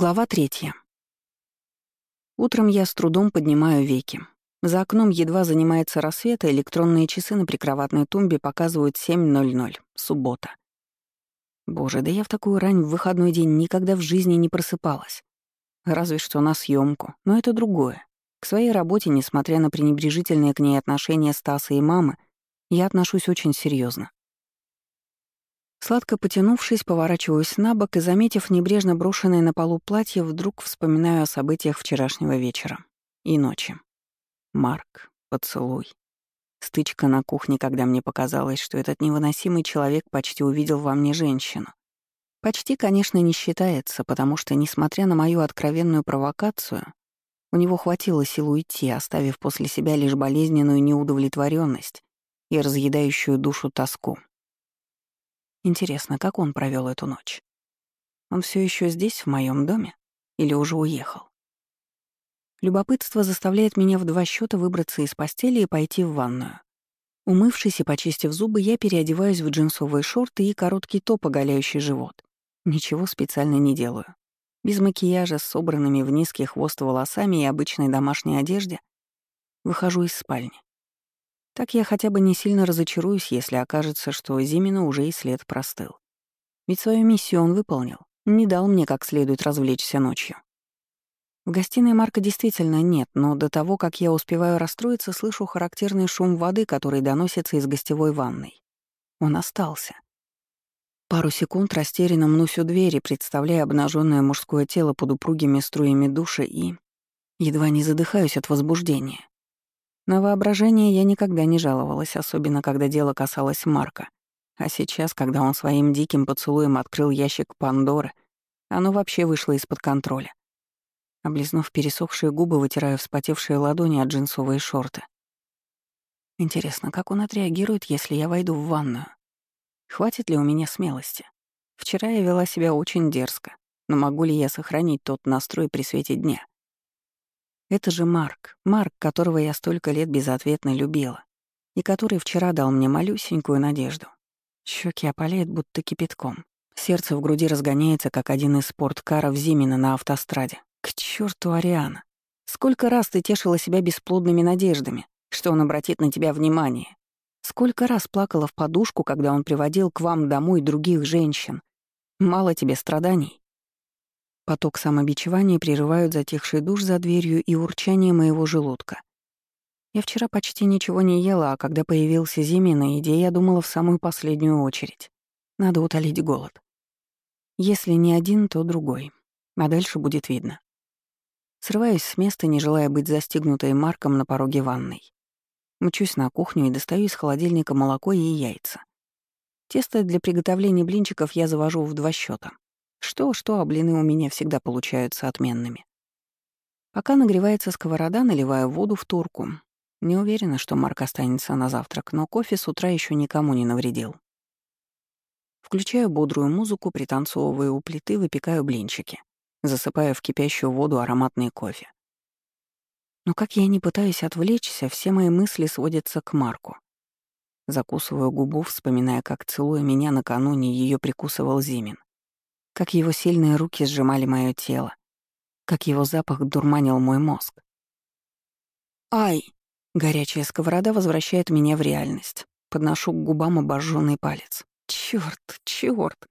Глава третья. Утром я с трудом поднимаю веки. За окном едва занимается рассвет, а электронные часы на прикроватной тумбе показывают 7.00, суббота. Боже, да я в такую рань в выходной день никогда в жизни не просыпалась. Разве что на съемку, но это другое. К своей работе, несмотря на пренебрежительные к ней отношения Стаса и мамы, я отношусь очень серьезно. Сладко потянувшись, поворачиваюсь на бок и, заметив небрежно брошенное на полу платье, вдруг вспоминаю о событиях вчерашнего вечера и ночи. Марк, поцелуй. Стычка на кухне, когда мне показалось, что этот невыносимый человек почти увидел во мне женщину. Почти, конечно, не считается, потому что, несмотря на мою откровенную провокацию, у него хватило сил уйти, оставив после себя лишь болезненную неудовлетворенность и разъедающую душу тоску. Интересно, как он провел эту ночь? Он все еще здесь, в моем доме? Или уже уехал? Любопытство заставляет меня в два счета выбраться из постели и пойти в ванную. Умывшись и почистив зубы, я переодеваюсь в джинсовые шорты и короткий топ, оголяющий живот. Ничего специально не делаю. Без макияжа, с собранными в низкий хвост волосами и обычной домашней одежде, выхожу из спальни. Так я хотя бы не сильно разочаруюсь, если окажется, что Зимина уже и след простыл. Ведь свою миссию он выполнил, не дал мне как следует развлечься ночью. В гостиной Марка действительно нет, но до того, как я успеваю расстроиться, слышу характерный шум воды, который доносится из гостевой ванной. Он остался. Пару секунд растерянно мнусь у двери, представляя обнаженное мужское тело под упругими струями душа и... Едва не задыхаюсь от возбуждения. На воображение я никогда не жаловалась, особенно когда дело касалось Марка. А сейчас, когда он своим диким поцелуем открыл ящик Пандоры, оно вообще вышло из-под контроля. Облизнув пересохшие губы, вытираю вспотевшие ладони от джинсовые шорты. Интересно, как он отреагирует, если я войду в ванную? Хватит ли у меня смелости? Вчера я вела себя очень дерзко, но могу ли я сохранить тот настрой при свете дня? Это же Марк, Марк, которого я столько лет безответно любила, и который вчера дал мне малюсенькую надежду. Щеки опаляет будто кипятком. Сердце в груди разгоняется, как один из спорткаров Зимина на автостраде. К черту Ариана! Сколько раз ты тешила себя бесплодными надеждами, что он обратит на тебя внимание? Сколько раз плакала в подушку, когда он приводил к вам домой других женщин? Мало тебе страданий? Поток самобичевания прерывают затихший душ за дверью и урчание моего желудка. Я вчера почти ничего не ела, а когда появился Зимина идея, я думала в самую последнюю очередь. Надо утолить голод. Если не один, то другой. А дальше будет видно. Срываюсь с места, не желая быть застигнутой Марком на пороге ванной. Мчусь на кухню и достаю из холодильника молоко и яйца. Тесто для приготовления блинчиков я завожу в два счета. Что-что, а блины у меня всегда получаются отменными. Пока нагревается сковорода, наливаю воду в турку. Не уверена, что Марк останется на завтрак, но кофе с утра еще никому не навредил. Включаю бодрую музыку, пританцовываю у плиты, выпекаю блинчики. Засыпаю в кипящую воду ароматный кофе. Но как я не пытаюсь отвлечься, все мои мысли сводятся к Марку. Закусываю губу, вспоминая, как, целуя меня накануне, ее прикусывал Зимин как его сильные руки сжимали мое тело, как его запах дурманил мой мозг. «Ай!» — горячая сковорода возвращает меня в реальность. Подношу к губам обожженный палец. Чёрт, чёрт!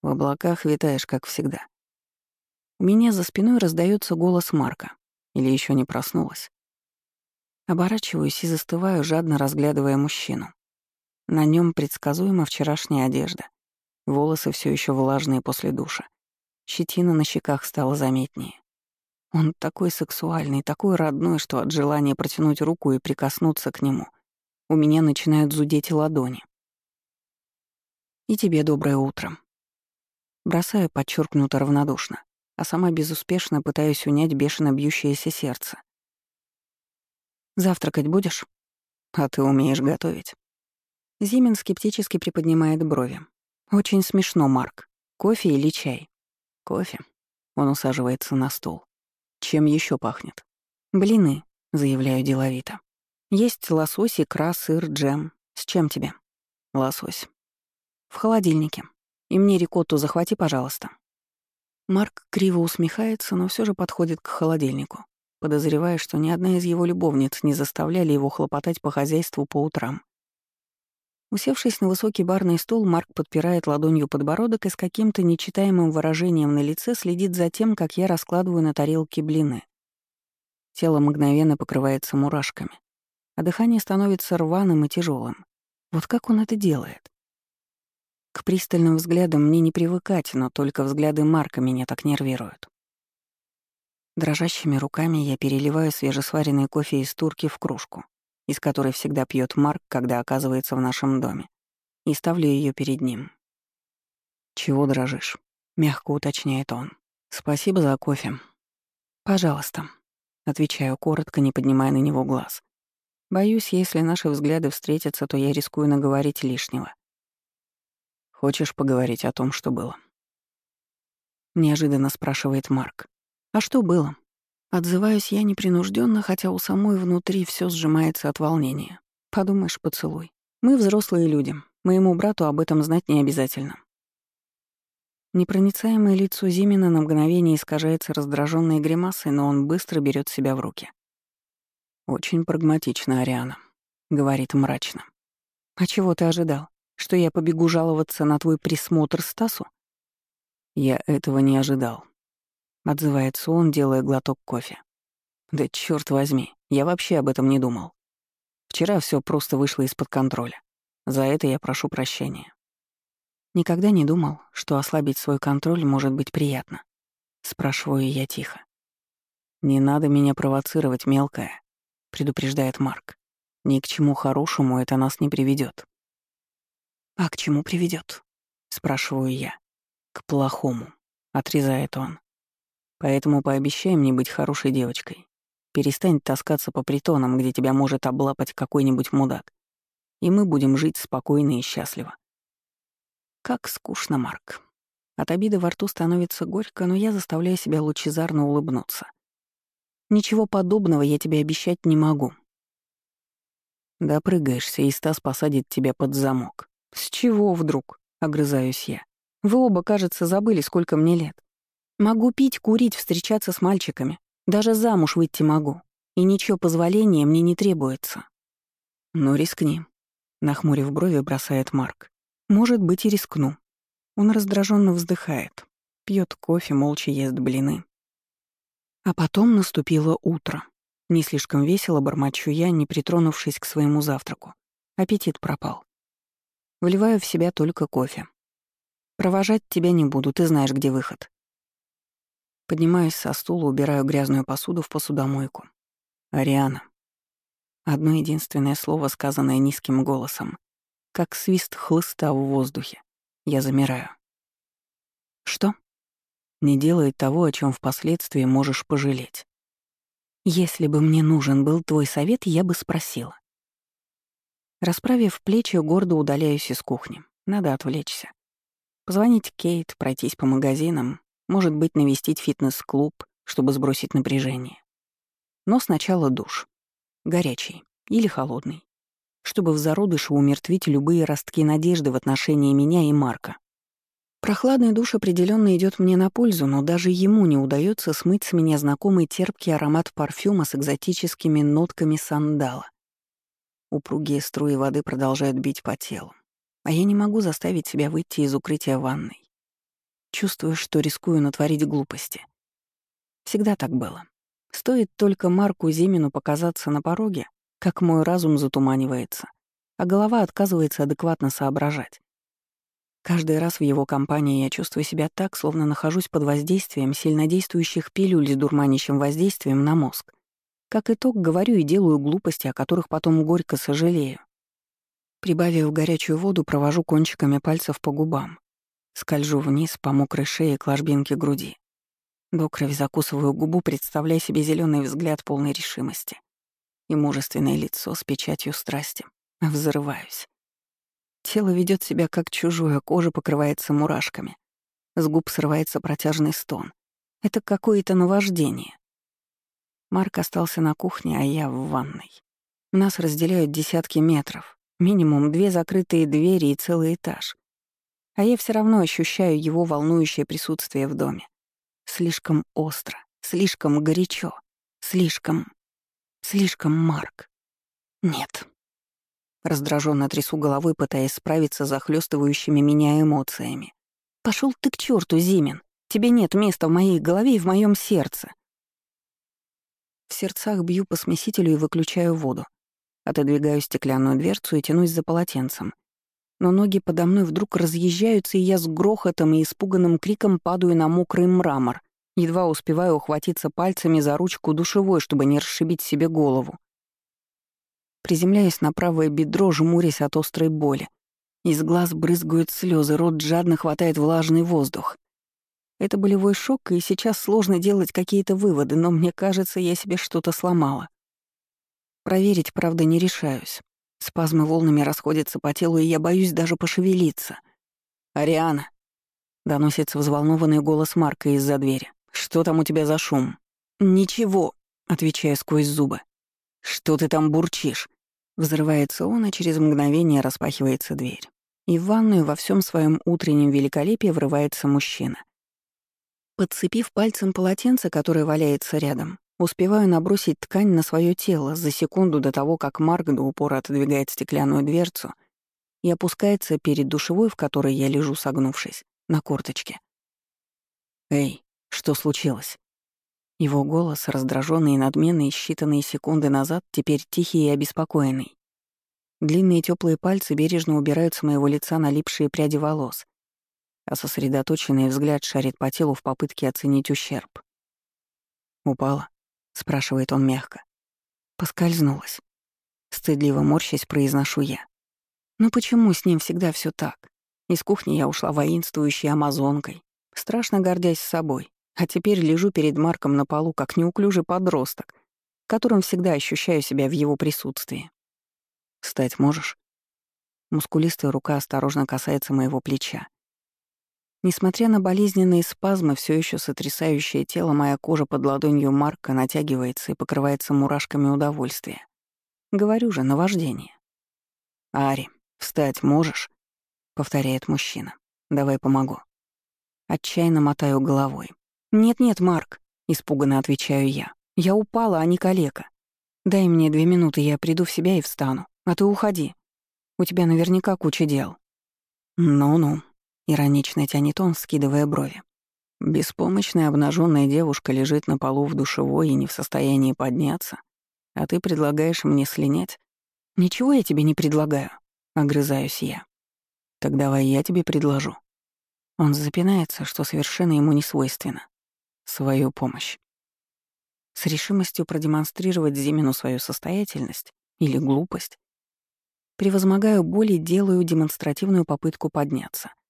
В облаках витаешь, как всегда. У меня за спиной раздается голос Марка. Или еще не проснулась. Оборачиваюсь и застываю, жадно разглядывая мужчину. На нем предсказуемо вчерашняя одежда. Волосы все еще влажные после душа. Щетина на щеках стала заметнее. Он такой сексуальный, такой родной, что от желания протянуть руку и прикоснуться к нему у меня начинают зудеть ладони. И тебе доброе утро. Бросаю подчеркнуто равнодушно, а сама безуспешно пытаюсь унять бешено бьющееся сердце. «Завтракать будешь?» «А ты умеешь готовить?» Зимин скептически приподнимает брови, очень смешно, Марк. Кофе или чай? Кофе. Он усаживается на стул. Чем еще пахнет? Блины, заявляю деловито. Есть лосось, икра, сыр, джем. С чем тебе? Лосось. В холодильнике. И мне рикотту захвати, пожалуйста. Марк криво усмехается, но все же подходит к холодильнику, подозревая, что ни одна из его любовниц не заставляли его хлопотать по хозяйству по утрам. Усевшись на высокий барный стул, Марк подпирает ладонью подбородок и с каким-то нечитаемым выражением на лице следит за тем, как я раскладываю на тарелке блины. Тело мгновенно покрывается мурашками, а дыхание становится рваным и тяжелым. Вот как он это делает? К пристальным взглядам мне не привыкать, но только взгляды Марка меня так нервируют. Дрожащими руками я переливаю свежесваренный кофе из турки в кружку из которой всегда пьет Марк, когда оказывается в нашем доме, и ставлю ее перед ним. «Чего дрожишь?» — мягко уточняет он. «Спасибо за кофе». «Пожалуйста», — отвечаю коротко, не поднимая на него глаз. Боюсь, если наши взгляды встретятся, то я рискую наговорить лишнего. «Хочешь поговорить о том, что было?» Неожиданно спрашивает Марк. «А что было?» Отзываюсь я непринужденно, хотя у самой внутри все сжимается от волнения. Подумаешь, поцелуй. Мы взрослые люди. Моему брату об этом знать не обязательно. Непроницаемое лицо Зимина на мгновение искажается раздраженной гримасой, но он быстро берет себя в руки. «Очень прагматично, Ариана», — говорит мрачно. «А чего ты ожидал? Что я побегу жаловаться на твой присмотр Стасу?» «Я этого не ожидал», Отзывается он, делая глоток кофе. Да черт возьми, я вообще об этом не думал. Вчера все просто вышло из-под контроля. За это я прошу прощения. Никогда не думал, что ослабить свой контроль может быть приятно. Спрашиваю я тихо. «Не надо меня провоцировать, мелкая», — предупреждает Марк. «Ни к чему хорошему это нас не приведет. «А к чему приведет? спрашиваю я. «К плохому», — отрезает он. Поэтому пообещай мне быть хорошей девочкой. Перестань таскаться по притонам, где тебя может облапать какой-нибудь мудак. И мы будем жить спокойно и счастливо. Как скучно, Марк. От обиды во рту становится горько, но я заставляю себя лучезарно улыбнуться. Ничего подобного я тебе обещать не могу. Допрыгаешься, и Стас посадит тебя под замок. С чего вдруг? — огрызаюсь я. Вы оба, кажется, забыли, сколько мне лет. Могу пить, курить, встречаться с мальчиками. Даже замуж выйти могу. И ничего позволения мне не требуется. Но рискни. Нахмурив брови, бросает Марк. Может быть, и рискну. Он раздраженно вздыхает. Пьет кофе, молча ест блины. А потом наступило утро. Не слишком весело бормочу я, не притронувшись к своему завтраку. Аппетит пропал. Вливаю в себя только кофе. Провожать тебя не буду, ты знаешь, где выход. Поднимаюсь со стула, убираю грязную посуду в посудомойку. «Ариана». Одно единственное слово, сказанное низким голосом. Как свист хлыста в воздухе. Я замираю. «Что?» «Не делай того, о чем впоследствии можешь пожалеть». «Если бы мне нужен был твой совет, я бы спросила». Расправив плечи, гордо удаляюсь из кухни. Надо отвлечься. Позвонить Кейт, пройтись по магазинам, может быть, навестить фитнес-клуб, чтобы сбросить напряжение. Но сначала душ. Горячий или холодный. Чтобы в зародыше умертвить любые ростки надежды в отношении меня и Марка. Прохладный душ определенно идет мне на пользу, но даже ему не удается смыть с меня знакомый терпкий аромат парфюма с экзотическими нотками сандала. Упругие струи воды продолжают бить по телу, а я не могу заставить себя выйти из укрытия ванной. Чувствую, что рискую натворить глупости. Всегда так было. Стоит только Марку Зимину показаться на пороге, как мой разум затуманивается, а голова отказывается адекватно соображать. Каждый раз в его компании я чувствую себя так, словно нахожусь под воздействием сильнодействующих пилюль с дурманящим воздействием на мозг. Как итог, говорю и делаю глупости, о которых потом горько сожалею. Прибавив горячую воду, провожу кончиками пальцев по губам. Скольжу вниз по мокрой шее к ложбинке груди. До крови закусываю губу, представляя себе зеленый взгляд полной решимости. И мужественное лицо с печатью страсти. Взрываюсь. Тело ведет себя как чужое, кожа покрывается мурашками. С губ срывается протяжный стон. Это какое-то наваждение. Марк остался на кухне, а я в ванной. Нас разделяют десятки метров. Минимум две закрытые двери и целый этаж а я все равно ощущаю его волнующее присутствие в доме. слишком остро, слишком горячо, слишком... слишком Марк. Нет. Раздраженно трясу головой, пытаясь справиться с захлестывающими меня эмоциями. Пошел ты к черту, Зимин. Тебе нет места в моей голове и в моем сердце. В сердцах бью по смесителю и выключаю воду. Отодвигаю стеклянную дверцу и тянусь за полотенцем. Но ноги подо мной вдруг разъезжаются, и я с грохотом и испуганным криком падаю на мокрый мрамор, едва успеваю ухватиться пальцами за ручку душевой, чтобы не расшибить себе голову. Приземляюсь на правое бедро, жмурясь от острой боли. Из глаз брызгают слезы, рот жадно хватает влажный воздух. Это болевой шок, и сейчас сложно делать какие-то выводы, но мне кажется, я себе что-то сломала. Проверить, правда, не решаюсь. Спазмы волнами расходятся по телу, и я боюсь даже пошевелиться. «Ариана!» — доносится взволнованный голос Марка из-за двери. «Что там у тебя за шум?» «Ничего», — отвечаю сквозь зубы. «Что ты там бурчишь?» Взрывается он, а через мгновение распахивается дверь. И в ванную во всем своем утреннем великолепии врывается мужчина. Подцепив пальцем полотенце, которое валяется рядом, успеваю набросить ткань на свое тело за секунду до того, как Марк до упора отодвигает стеклянную дверцу и опускается перед душевой, в которой я лежу, согнувшись, на корточке. «Эй, что случилось?» Его голос, раздраженный и надменный считанные секунды назад, теперь тихий и обеспокоенный. Длинные теплые пальцы бережно убирают с моего лица налипшие пряди волос, а сосредоточенный взгляд шарит по телу в попытке оценить ущерб. «Упала?» — спрашивает он мягко. Поскользнулась. Стыдливо морщась, произношу я. «Ну почему с ним всегда все так? Из кухни я ушла воинствующей амазонкой, страшно гордясь собой, а теперь лежу перед Марком на полу, как неуклюжий подросток, которым всегда ощущаю себя в его присутствии. «Встать можешь?» Мускулистая рука осторожно касается моего плеча. Несмотря на болезненные спазмы, все еще сотрясающее тело, моя кожа под ладонью Марка натягивается и покрывается мурашками удовольствия. Говорю же, наваждение. «Ари, встать можешь?» — повторяет мужчина. «Давай помогу». Отчаянно мотаю головой. «Нет-нет, Марк», — испуганно отвечаю я. «Я упала, а не калека. Дай мне две минуты, я приду в себя и встану. А ты уходи. У тебя наверняка куча дел». «Ну-ну», Иронично тянет он, скидывая брови. Беспомощная обнаженная девушка лежит на полу в душевой и не в состоянии подняться. А ты предлагаешь мне слинять? Ничего я тебе не предлагаю, огрызаюсь я. Так давай я тебе предложу. Он запинается, что совершенно ему не свойственно. Свою помощь. С решимостью продемонстрировать Зимину свою состоятельность или глупость, превозмогаю боль и делаю демонстративную попытку подняться —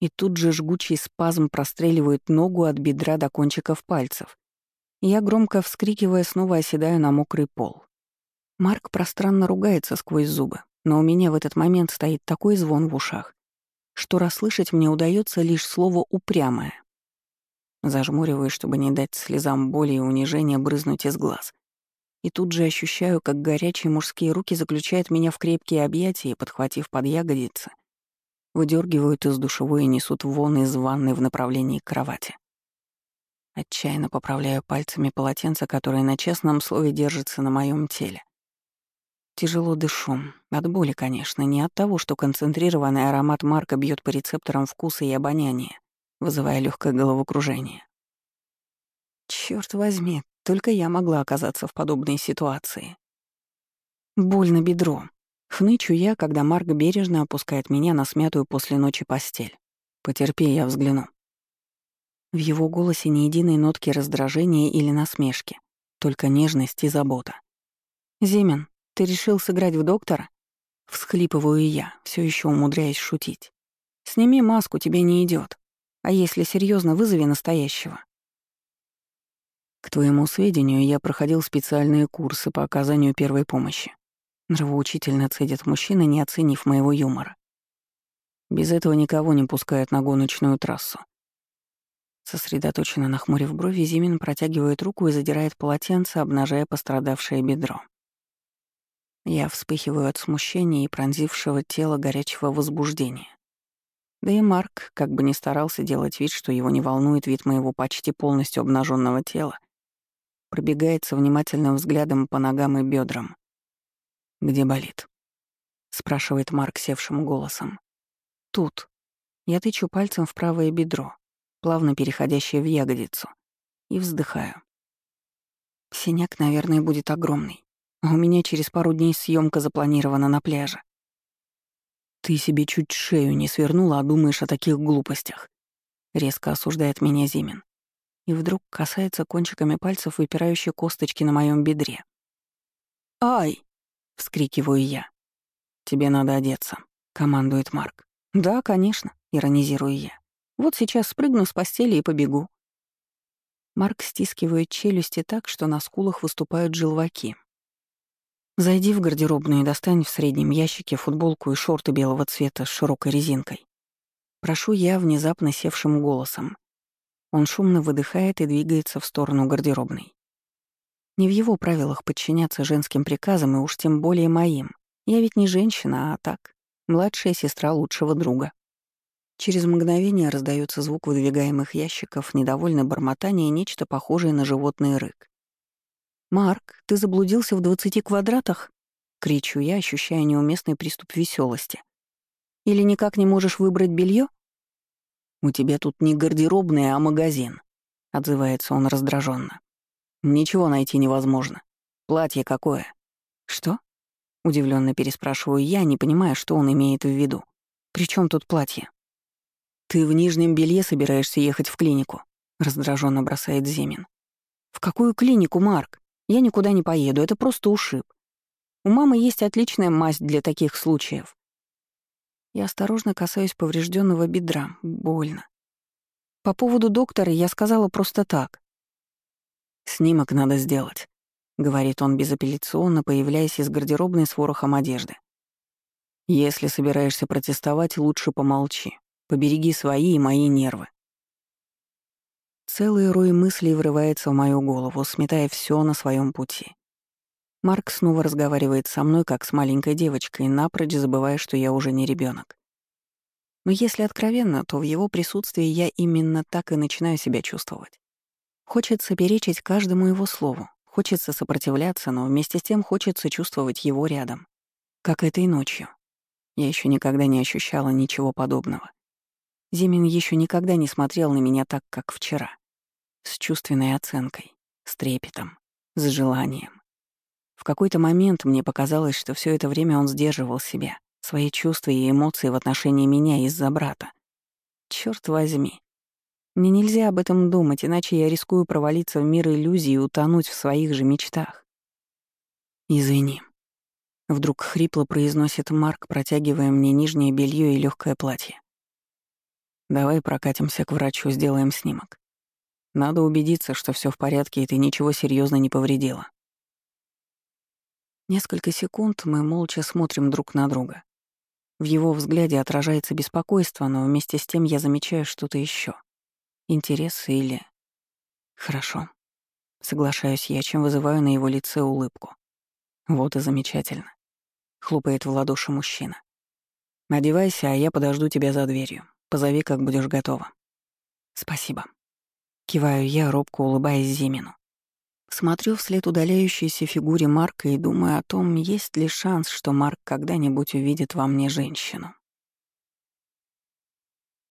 и тут же жгучий спазм простреливает ногу от бедра до кончиков пальцев. Я, громко вскрикивая, снова оседаю на мокрый пол. Марк пространно ругается сквозь зубы, но у меня в этот момент стоит такой звон в ушах, что расслышать мне удается лишь слово «упрямое». Зажмуриваюсь, чтобы не дать слезам боли и унижения брызнуть из глаз. И тут же ощущаю, как горячие мужские руки заключают меня в крепкие объятия, подхватив под ягодицы, выдергивают из душевой и несут вон из ванной в направлении кровати. Отчаянно поправляю пальцами полотенце, которое на честном слове держится на моем теле. Тяжело дышу. От боли, конечно, не от того, что концентрированный аромат марка бьет по рецепторам вкуса и обоняния, вызывая легкое головокружение. Черт возьми, только я могла оказаться в подобной ситуации. Больно бедро. Хнычу я, когда Марк бережно опускает меня на смятую после ночи постель. «Потерпи, я взгляну». В его голосе ни единой нотки раздражения или насмешки, только нежность и забота. «Зимин, ты решил сыграть в доктора?» Всхлипываю я, все еще умудряясь шутить. «Сними маску, тебе не идет. А если серьезно, вызови настоящего». К твоему сведению, я проходил специальные курсы по оказанию первой помощи. Нравоучительно цедит мужчина, не оценив моего юмора. Без этого никого не пускают на гоночную трассу. Сосредоточенно нахмурив брови, Зимин протягивает руку и задирает полотенце, обнажая пострадавшее бедро. Я вспыхиваю от смущения и пронзившего тело горячего возбуждения. Да и Марк, как бы ни старался делать вид, что его не волнует вид моего почти полностью обнаженного тела, пробегается внимательным взглядом по ногам и бедрам. «Где болит?» — спрашивает Марк севшим голосом. «Тут». Я тычу пальцем в правое бедро, плавно переходящее в ягодицу, и вздыхаю. Синяк, наверное, будет огромный. А у меня через пару дней съемка запланирована на пляже. Ты себе чуть шею не свернула, а думаешь о таких глупостях. Резко осуждает меня Зимин. И вдруг касается кончиками пальцев выпирающей косточки на моем бедре. «Ай!» — вскрикиваю я. «Тебе надо одеться», — командует Марк. «Да, конечно», — иронизирую я. «Вот сейчас спрыгну с постели и побегу». Марк стискивает челюсти так, что на скулах выступают желваки. «Зайди в гардеробную и достань в среднем ящике футболку и шорты белого цвета с широкой резинкой. Прошу я внезапно севшим голосом. Он шумно выдыхает и двигается в сторону гардеробной. Не в его правилах подчиняться женским приказам и уж тем более моим. Я ведь не женщина, а так, младшая сестра лучшего друга. Через мгновение раздается звук выдвигаемых ящиков, недовольно бормотание и нечто похожее на животный рык. «Марк, ты заблудился в двадцати квадратах?» — кричу я, ощущая неуместный приступ веселости. «Или никак не можешь выбрать белье? «У тебя тут не гардеробная, а магазин», — отзывается он раздраженно. «Ничего найти невозможно. Платье какое?» «Что?» — удивленно переспрашиваю я, не понимая, что он имеет в виду. «При чем тут платье?» «Ты в нижнем белье собираешься ехать в клинику?» — раздраженно бросает Зимин. «В какую клинику, Марк? Я никуда не поеду, это просто ушиб. У мамы есть отличная мазь для таких случаев». Я осторожно касаюсь поврежденного бедра. Больно. По поводу доктора я сказала просто так. «Снимок надо сделать», — говорит он безапелляционно, появляясь из гардеробной с ворохом одежды. «Если собираешься протестовать, лучше помолчи. Побереги свои и мои нервы. Целый рой мыслей врывается в мою голову, сметая все на своем пути. Марк снова разговаривает со мной, как с маленькой девочкой, напрочь забывая, что я уже не ребенок. Но если откровенно, то в его присутствии я именно так и начинаю себя чувствовать. Хочется перечить каждому его слову, хочется сопротивляться, но вместе с тем хочется чувствовать его рядом. Как этой ночью. Я еще никогда не ощущала ничего подобного. Зимин еще никогда не смотрел на меня так, как вчера. С чувственной оценкой, с трепетом, с желанием. В какой-то момент мне показалось, что все это время он сдерживал себя, свои чувства и эмоции в отношении меня из-за брата. Черт возьми. Мне нельзя об этом думать, иначе я рискую провалиться в мир иллюзий и утонуть в своих же мечтах. «Извини», — вдруг хрипло произносит Марк, протягивая мне нижнее белье и легкое платье. Давай прокатимся к врачу, сделаем снимок. Надо убедиться, что все в порядке и ты ничего серьезно не повредила. Несколько секунд мы молча смотрим друг на друга. В его взгляде отражается беспокойство, но вместе с тем я замечаю что-то еще. Интерес или... Хорошо. Соглашаюсь я, чем вызываю на его лице улыбку. Вот и замечательно. Хлопает в ладоши мужчина. Одевайся, а я подожду тебя за дверью. Позови, как будешь готова». «Спасибо». Киваю я, робко улыбаясь Зимину. Смотрю вслед удаляющейся фигуре Марка и думаю о том, есть ли шанс, что Марк когда-нибудь увидит во мне женщину.